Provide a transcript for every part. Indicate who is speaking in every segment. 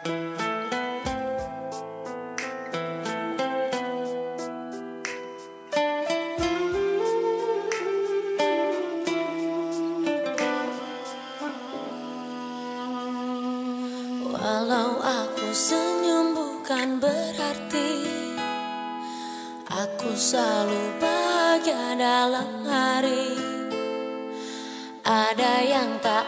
Speaker 1: Walau aku senyum bukan berarti Aku selalu bahagia dalam hari. Ada yang tak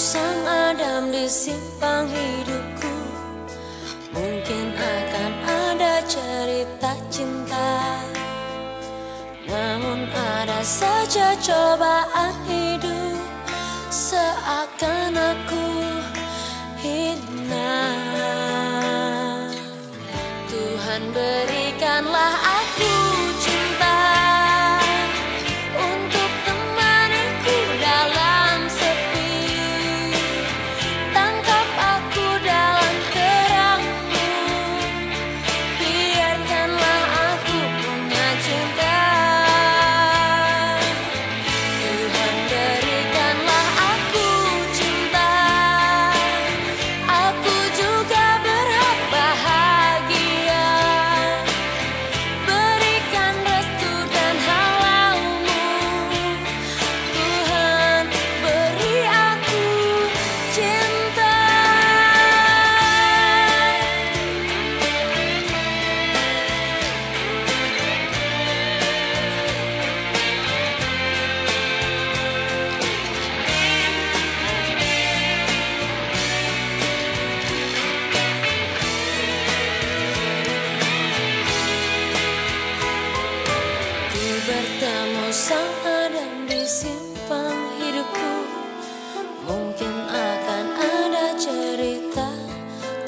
Speaker 1: sang Adam di simpang hidupku. Mungkin akan ada cerita cinta. Namun ada saja cobaan hidup. Seakan aku hina. Tuhan berikanlah aku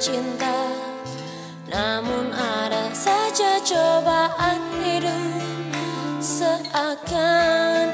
Speaker 1: cinta. Namun ada saja cobaan hidup Seakan